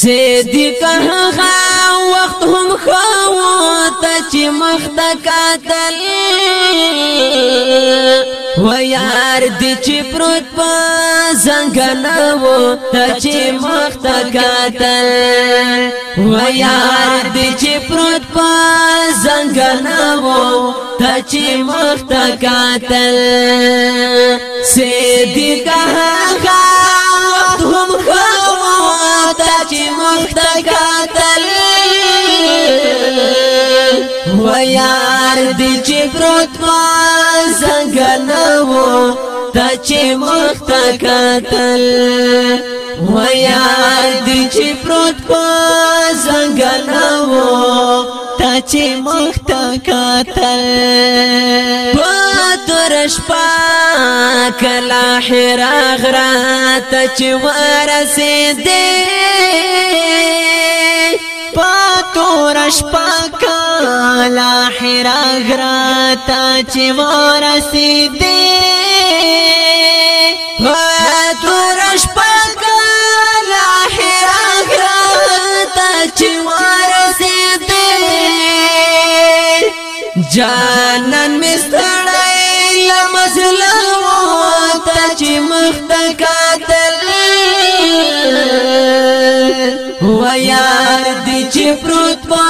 سیدی کہا وقت هم خواتا چی مخت قاتل و یار دی چی پروت پا زنگنو تا چی مخت قاتل و یار دی چی پروت پا زنگنو تا چی مخت قاتل سیدی کہا ویار دی چی پروت ما زنگنو تا چی مختا کتل ویار دی چی پروت ما زنگنو تا چی مختا کتل پتر شپا کلا حراغ را تا چی ورسی دی پاتور شپاک لا حرا غرا تا چې ورسې دې پاتور شپاک لا حرا غرا تا چې ورسې دې جا و یار دی چې پروت په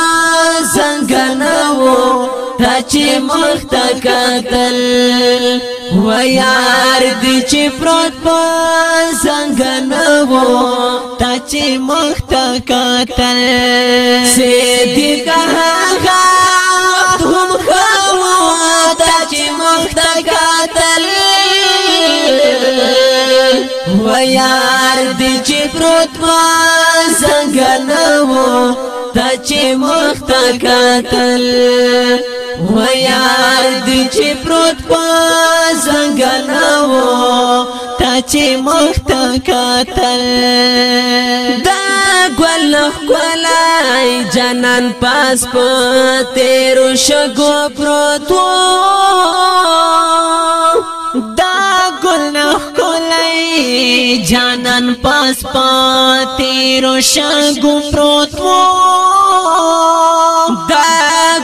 څنګهنو تا چې مخته کتل و یار دی چې پروت په څنګهنو تا چې مخته کتل سیدی که هغه هم خو تا چې مخته کتل و یار دی چې پروت په تا چې مخته کتل و یاد چې پروت په څنګه نو تا چې مخته کتل دا ګل خلای جنان پاس په تیر شګو پروت دا ګل خلای جانان پاس پاتې روشن ګم پروت وو دا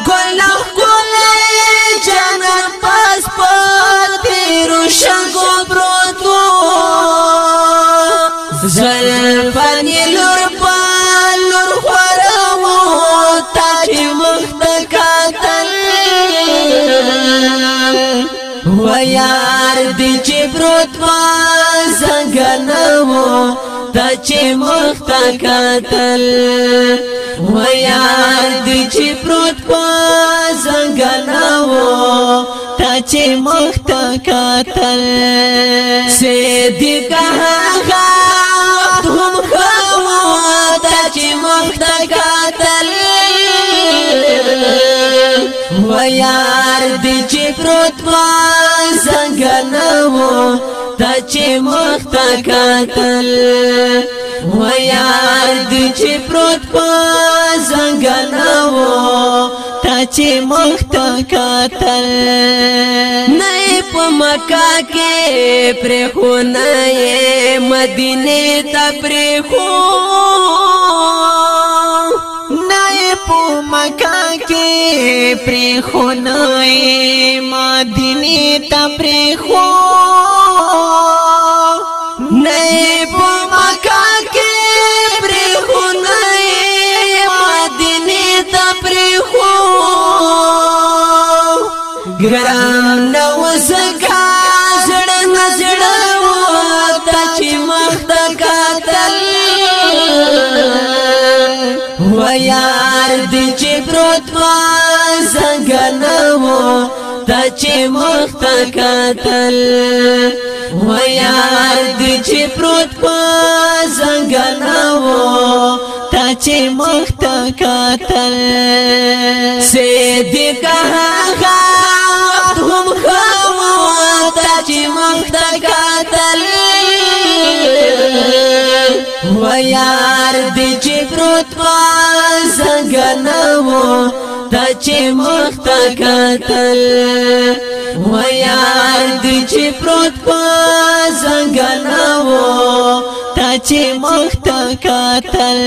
ګل ګل جانان پاس پاتې روشن ګم پروت وو زلفن لور پالور خورو تاج مختکاتل و یار دی چې پروت وو نمو تا چې مخته کتل و یاد چې پروت په څنګه نو تا چې مخته کتل سید کها هم خو تا چې مخته کتل و یار دې چې پروت په څنګه نو تا چې مخته کتل و یار دې چې پروت په څنګه نو تا چې مخته کتل نه په مکه کې پر خو نه مدینه ته پر خو په مکه کې پری خو نه مدینه ته پری خو یار دی چې پروت ما زنګنو تا چې مخت کتل و یار دی چې پروت ما زنګنو تا چې مخت کتل سیدی که هغه هم خوا تا چې مخت کتل و یار دی چې پروت ما غنمو تا چې مخت کتل و یاد چې پروت په څنګه نو چې مخت کتل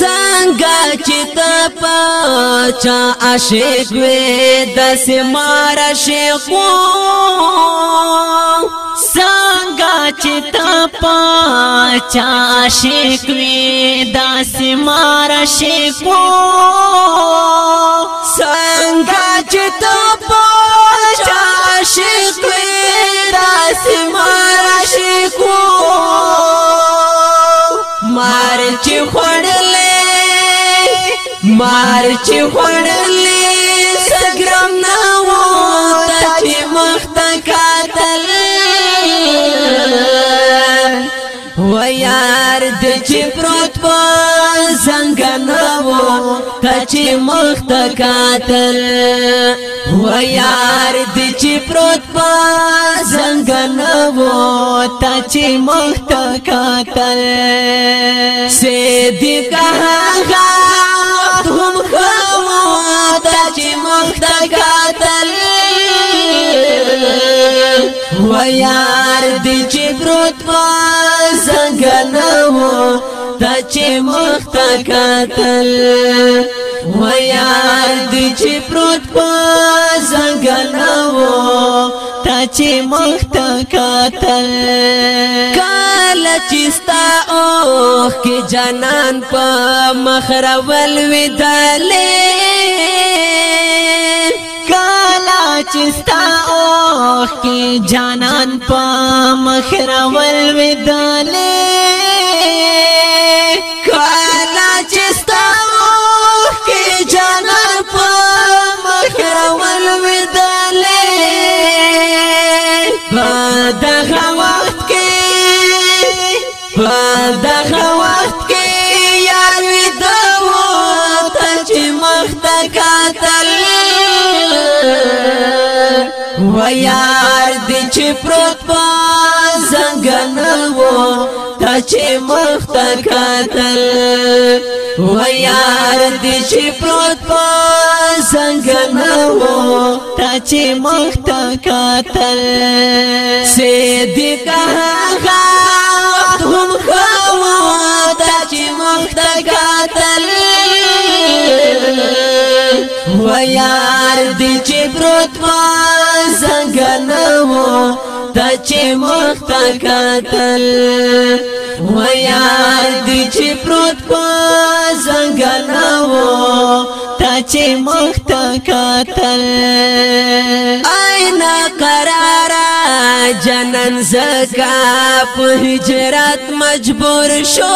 څنګه چې تا پچا عاشق وې د سمار عاشقو څنګه چې تا پچا عاشق وې د سمار عاشقو څنګه چې تا پچا عاشق وې د سمار مارچ خوړلې مارچ خوړلې یار د چې پروت په څنګه کچ مخت کاتل هو یار د چې پروت په څنګه نو تچ مخت کاتل سید کہا و یار دی چې پروت ما زنګنو تا چې مخت کتل و یار دی چې پروت ما زنګنو تا چې مخت کتل کال چې ستا اوخ کې جانان په مخرول ودلې کلا چستا اوخ کی جانان پا مخرول ودالے کلا چستا اوخ کی جانان پا مخرول ودالے پا دغه وخت کې پا دغه وخت یار دی چې پروت په زنګنل وو تا چې مختر قاتل و یار دی چې پروت په زنګنل وو تا چې مختر قاتل صدیق هغه هم خو تا چې مختر قاتل و یار دی چې پروت په نو دا چې مخ تا کتل و یاد چې پروت په څنګه نو تا چې مخ تا کتل آینا قرار جنن زګه په هجرت مجبور شو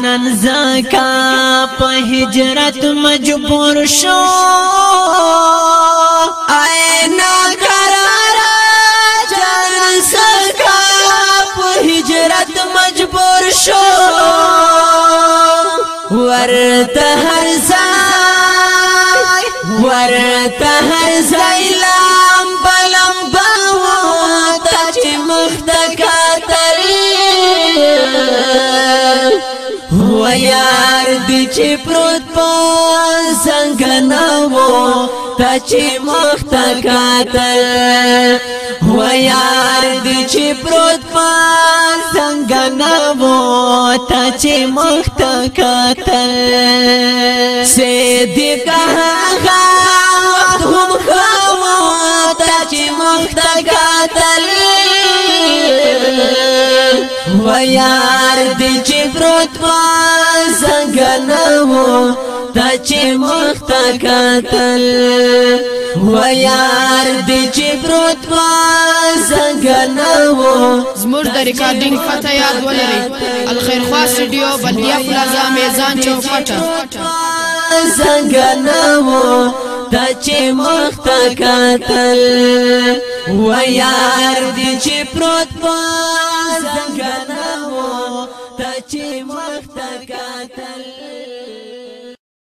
نن زکا په هجرت مجبور شو اے نا قرار جان زکا په هجرت مجبور شو ورته هر ځای ورته هر ځای نه وو تا چې مخ ته کاتل هو یار دې چې پروت پاس څنګه نه وو تا چې مخ ته کاتل سې دې کاه و یار دی جبروت با زنگنو تا چی مختا کتل و یار دی جبروت با زنگنو زمور دا ریکارڈنگ فتح یاد ولری الخیرخوا سیڈیو بلدیا پلازا میزان چوفتا زنگنو تا چې مخته کتل و یار دې چې پروت پات گناو تا چی مو